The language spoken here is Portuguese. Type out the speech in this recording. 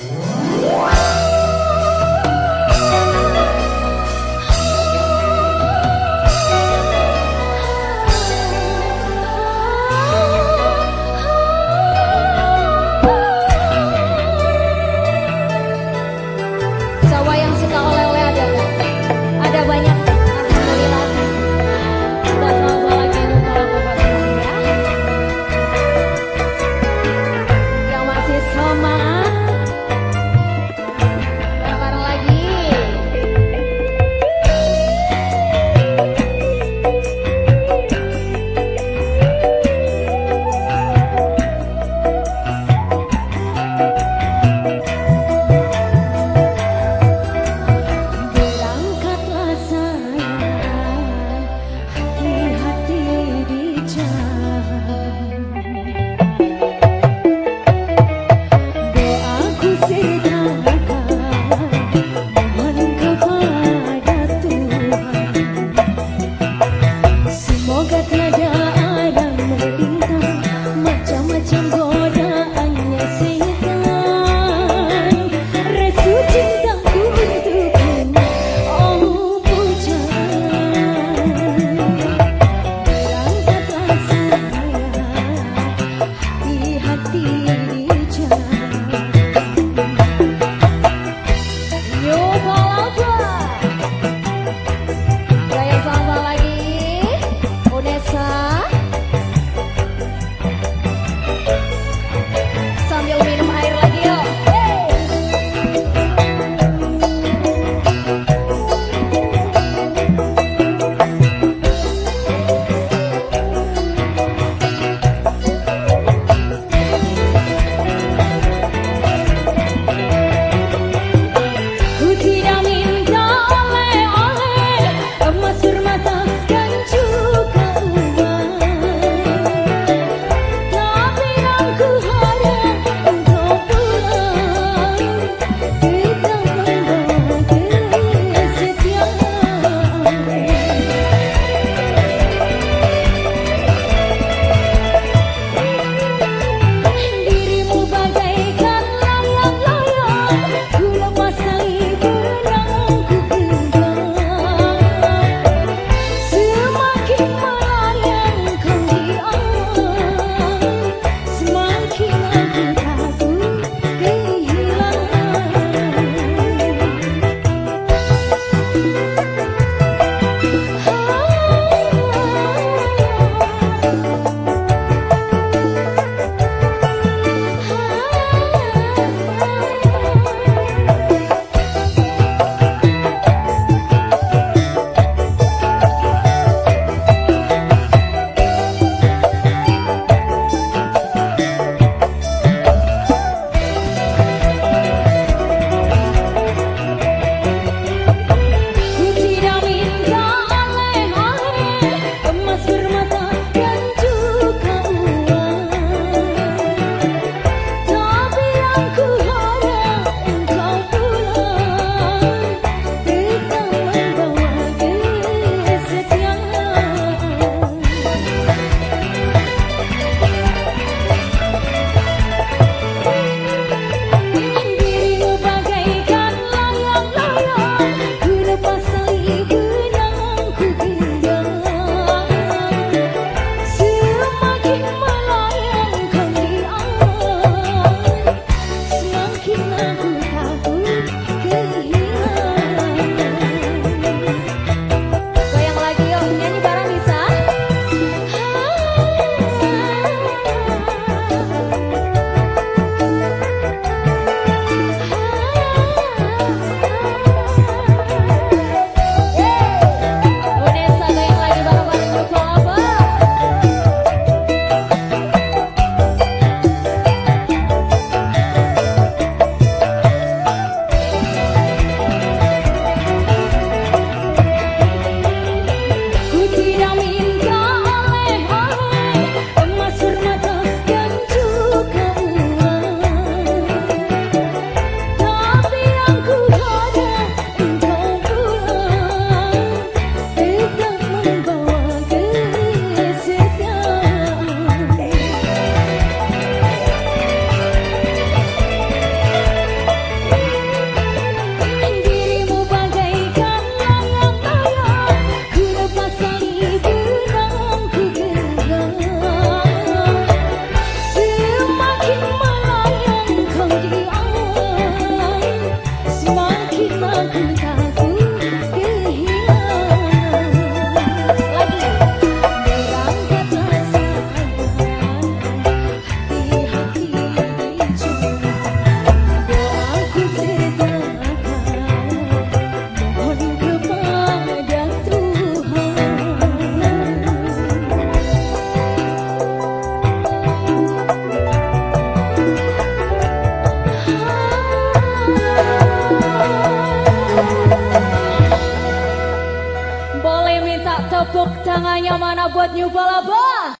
Whoa. Toninho Bola